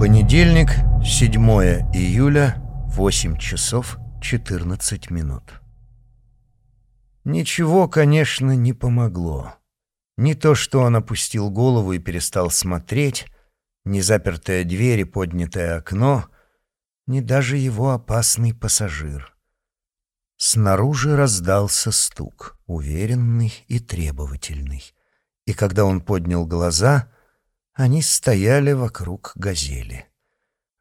Понедельник, 7 июля, 8 часов 14 минут. Ничего, конечно, не помогло. Не то, что он опустил голову и перестал смотреть, ни запертая дверь и поднятое окно, ни даже его опасный пассажир. Снаружи раздался стук, уверенный и требовательный. И когда он поднял глаза, они стояли вокруг газели.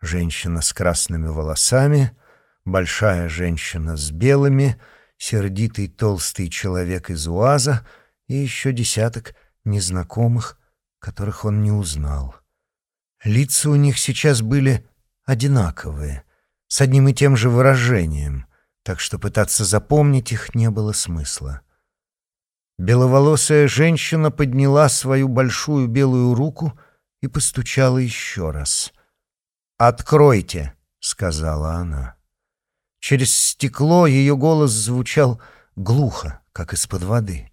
Женщина с красными волосами, большая женщина с белыми, сердитый толстый человек из УАЗа и еще десяток незнакомых, которых он не узнал. Лица у них сейчас были одинаковые, с одним и тем же выражением — так что пытаться запомнить их не было смысла. Беловолосая женщина подняла свою большую белую руку и постучала еще раз. «Откройте!» — сказала она. Через стекло ее голос звучал глухо, как из-под воды.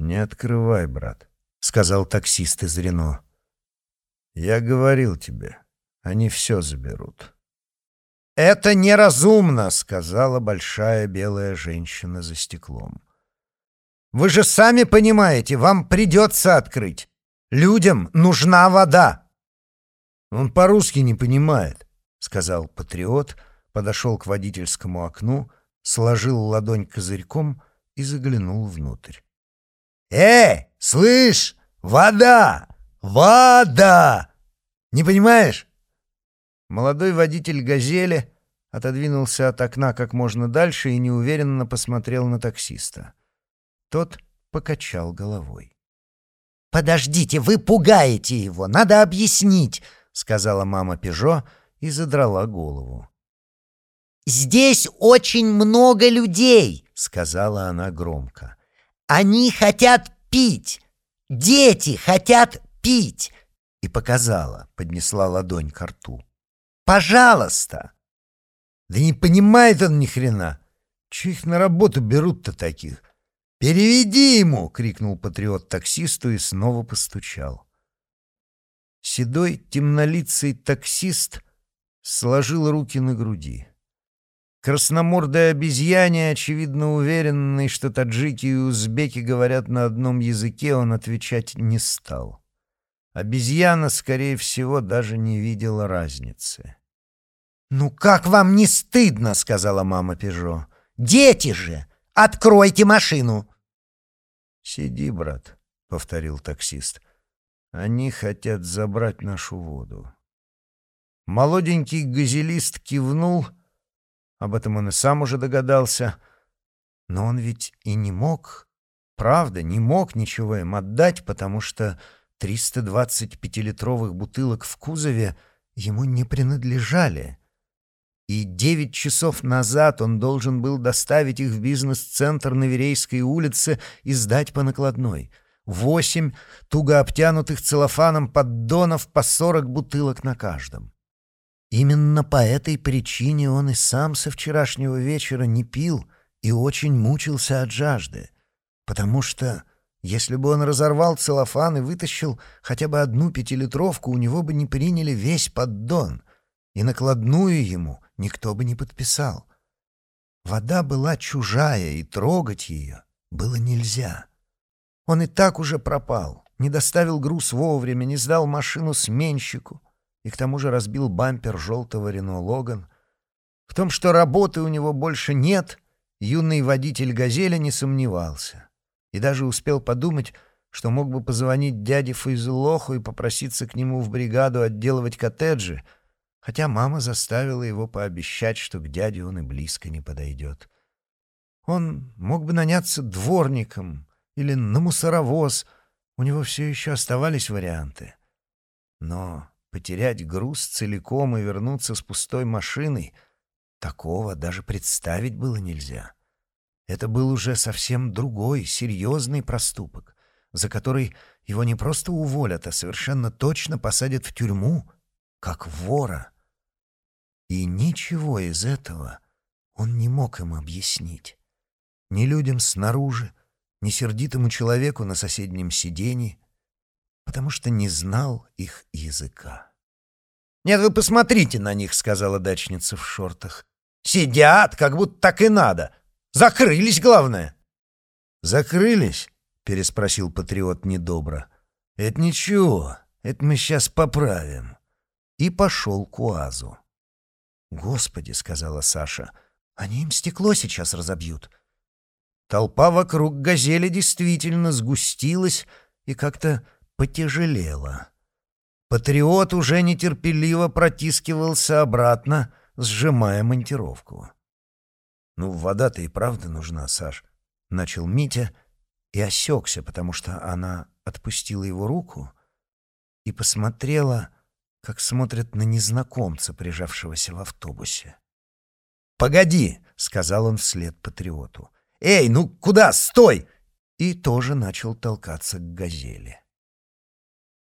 «Не открывай, брат», — сказал таксист из Рено. «Я говорил тебе, они все заберут». «Это неразумно», — сказала большая белая женщина за стеклом. «Вы же сами понимаете, вам придется открыть. Людям нужна вода». «Он по-русски не понимает», — сказал патриот, подошел к водительскому окну, сложил ладонь козырьком и заглянул внутрь. «Эй, слышь, вода! Вода! Не понимаешь?» Молодой водитель «Газели» отодвинулся от окна как можно дальше и неуверенно посмотрел на таксиста. Тот покачал головой. «Подождите, вы пугаете его! Надо объяснить!» — сказала мама Пежо и задрала голову. «Здесь очень много людей!» — сказала она громко. «Они хотят пить! Дети хотят пить!» И показала, поднесла ладонь к рту. Пожалуйста!» «Да не понимает он ни хрена! Че их на работу берут-то таких?» «Переведи ему!» — крикнул патриот таксисту и снова постучал. Седой, темнолицый таксист сложил руки на груди. Красномордой обезьяне, очевидно уверенный, что таджики и узбеки говорят на одном языке, он отвечать не стал. Обезьяна, скорее всего, даже не видела разницы. «Ну как вам не стыдно?» — сказала мама Пежо. «Дети же! Откройте машину!» «Сиди, брат», — повторил таксист. «Они хотят забрать нашу воду». Молоденький газелист кивнул. Об этом он и сам уже догадался. Но он ведь и не мог, правда, не мог ничего им отдать, потому что 325-литровых бутылок в кузове ему не принадлежали. И девять часов назад он должен был доставить их в бизнес-центр на Верейской улице и сдать по накладной. Восемь туго обтянутых целлофаном поддонов по сорок бутылок на каждом. Именно по этой причине он и сам со вчерашнего вечера не пил и очень мучился от жажды, потому что если бы он разорвал целлофан и вытащил хотя бы одну пятилитровку, у него бы не приняли весь поддон, и накладную ему никто бы не подписал. Вода была чужая, и трогать ее было нельзя. Он и так уже пропал, не доставил груз вовремя, не сдал машину сменщику и к тому же разбил бампер желтого Рено Логан. В том, что работы у него больше нет, юный водитель «Газели» не сомневался и даже успел подумать, что мог бы позвонить дяде Файзулоху и попроситься к нему в бригаду отделывать коттеджи, хотя мама заставила его пообещать, что к дяде он и близко не подойдет. Он мог бы наняться дворником или на мусоровоз, у него все еще оставались варианты. Но потерять груз целиком и вернуться с пустой машиной — такого даже представить было нельзя. Это был уже совсем другой, серьезный проступок, за который его не просто уволят, а совершенно точно посадят в тюрьму, как вора. И ничего из этого он не мог им объяснить. Ни людям снаружи, ни сердитому человеку на соседнем сиденье, потому что не знал их языка. «Нет, вы посмотрите на них», — сказала дачница в шортах. «Сидят, как будто так и надо. Закрылись, главное». «Закрылись?» — переспросил патриот недобро. «Это ничего, это мы сейчас поправим». И пошел к УАЗу. «Господи», — сказала Саша, — «они им стекло сейчас разобьют». Толпа вокруг газели действительно сгустилась и как-то потяжелела. Патриот уже нетерпеливо протискивался обратно, сжимая монтировку. «Ну, вода-то и правда нужна, Саш», — начал Митя и осекся, потому что она отпустила его руку и посмотрела, как смотрят на незнакомца, прижавшегося в автобусе. «Погоди!» — сказал он вслед патриоту. «Эй, ну куда? Стой!» И тоже начал толкаться к газели.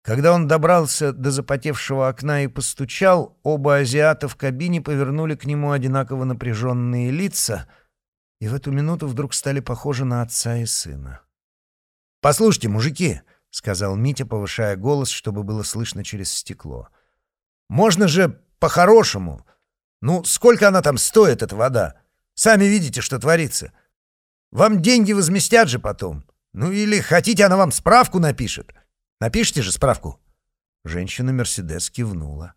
Когда он добрался до запотевшего окна и постучал, оба азиата в кабине повернули к нему одинаково напряженные лица и в эту минуту вдруг стали похожи на отца и сына. «Послушайте, мужики!» — сказал Митя, повышая голос, чтобы было слышно через стекло. «Можно же по-хорошему! Ну, сколько она там стоит, эта вода? Сами видите, что творится. Вам деньги возместят же потом. Ну или хотите, она вам справку напишет. Напишите же справку». Женщина Мерседес кивнула.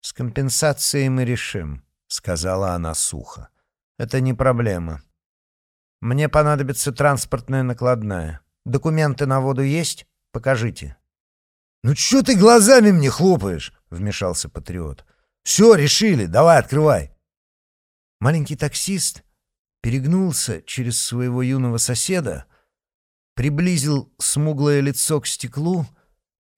«С компенсацией мы решим», — сказала она сухо. «Это не проблема. Мне понадобится транспортная накладная. Документы на воду есть? Покажите». «Ну что ты глазами мне хлопаешь?» — вмешался патриот. «Все, решили. Давай, открывай». Маленький таксист перегнулся через своего юного соседа, приблизил смуглое лицо к стеклу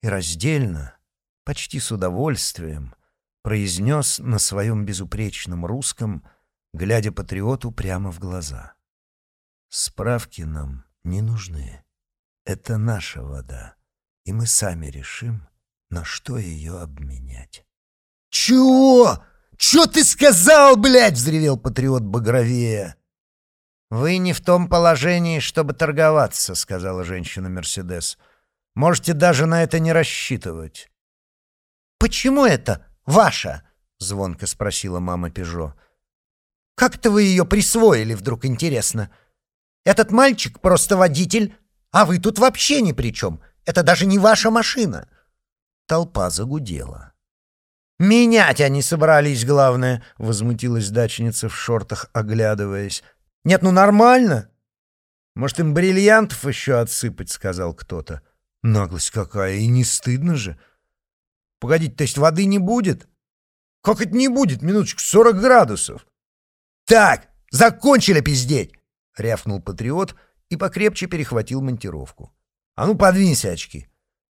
и раздельно, почти с удовольствием, произнес на своем безупречном русском, глядя патриоту прямо в глаза. «Справки нам не нужны. Это наша вода, и мы сами решим, на что ее обменять». «Чего? Чё ты сказал, блядь?» — взревел патриот багровее. «Вы не в том положении, чтобы торговаться», — сказала женщина Мерседес. «Можете даже на это не рассчитывать». «Почему это ваша?» — звонко спросила мама Пежо. «Как-то вы ее присвоили, вдруг интересно. Этот мальчик просто водитель, а вы тут вообще ни при чем. Это даже не ваша машина». Толпа загудела. «Менять они собрались, главное», — возмутилась дачница в шортах, оглядываясь. Нет, ну нормально. Может, им бриллиантов еще отсыпать, сказал кто-то. Наглость какая, и не стыдно же. Погодите, то есть воды не будет? Как это не будет? Минуточку, сорок градусов. Так, закончили пиздеть! Рявкнул патриот и покрепче перехватил монтировку. А ну, подвинься, очки!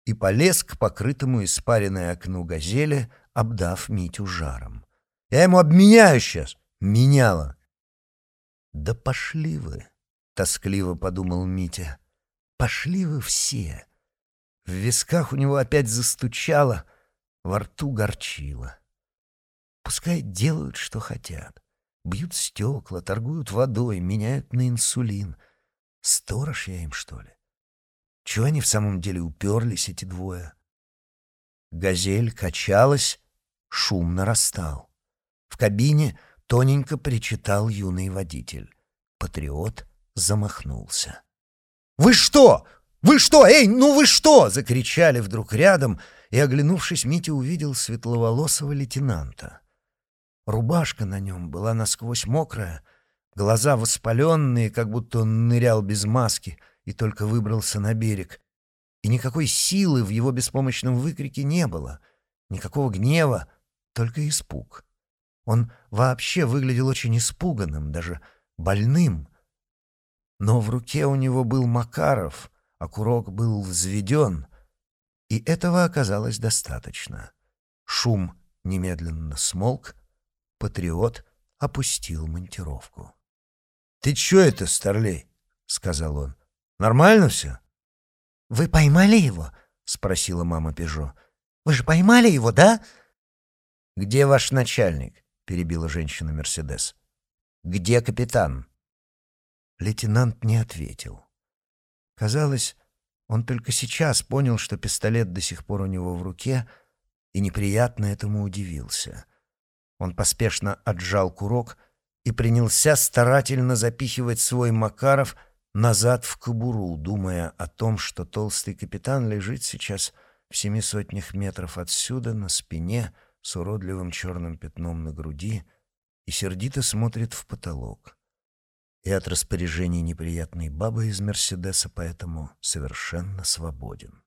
И полез к покрытому испаренной окну газели, обдав Митю жаром. Я ему обменяю сейчас. Меняла. «Да пошли вы!» — тоскливо подумал Митя. «Пошли вы все!» В висках у него опять застучало, во рту горчило. Пускай делают, что хотят. Бьют стекла, торгуют водой, меняют на инсулин. Сторож я им, что ли? Чего они в самом деле уперлись, эти двое? Газель качалась, шум нарастал. В кабине Тоненько причитал юный водитель. Патриот замахнулся. «Вы что? Вы что? Эй, ну вы что?» — закричали вдруг рядом, и, оглянувшись, Митя увидел светловолосого лейтенанта. Рубашка на нем была насквозь мокрая, глаза воспаленные, как будто он нырял без маски и только выбрался на берег. И никакой силы в его беспомощном выкрике не было, никакого гнева, только испуг. Он вообще выглядел очень испуганным, даже больным. Но в руке у него был Макаров, а курок был взведен, и этого оказалось достаточно. Шум немедленно смолк, патриот опустил монтировку. — Ты чё это, старлей? — сказал он. — Нормально все? — Вы поймали его? — спросила мама Пежо. — Вы же поймали его, да? — Где ваш начальник? перебила женщина Мерседес. «Где капитан?» Лейтенант не ответил. Казалось, он только сейчас понял, что пистолет до сих пор у него в руке, и неприятно этому удивился. Он поспешно отжал курок и принялся старательно запихивать свой Макаров назад в кобуру, думая о том, что толстый капитан лежит сейчас в семи сотнях метров отсюда на спине с уродливым черным пятном на груди и сердито смотрит в потолок. И от распоряжений неприятной бабы из «Мерседеса» поэтому совершенно свободен.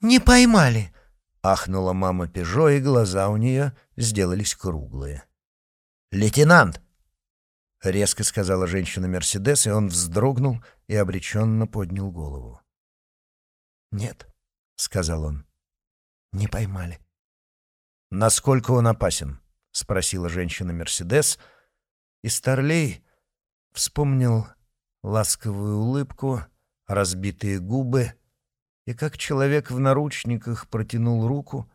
«Не поймали!» — ахнула мама Пежо, и глаза у нее сделались круглые. «Лейтенант!» — резко сказала женщина Мерседес, и он вздрогнул и обреченно поднял голову. «Нет», — сказал он, — «не поймали». «Насколько он опасен?» — спросила женщина Мерседес, и Старлей вспомнил ласковую улыбку, разбитые губы и как человек в наручниках протянул руку,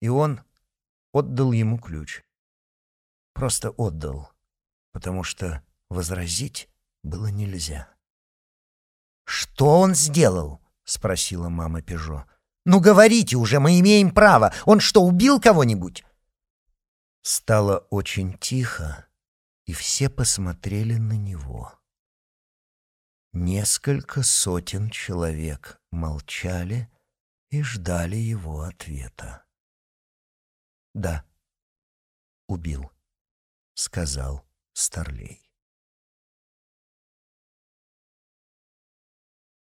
и он отдал ему ключ. Просто отдал, потому что возразить было нельзя. «Что он сделал?» — спросила мама Пежо. «Ну говорите уже, мы имеем право. Он что, убил кого-нибудь?» Стало очень тихо, и все посмотрели на него. Несколько сотен человек молчали и ждали его ответа. «Да, убил», — сказал Старлей.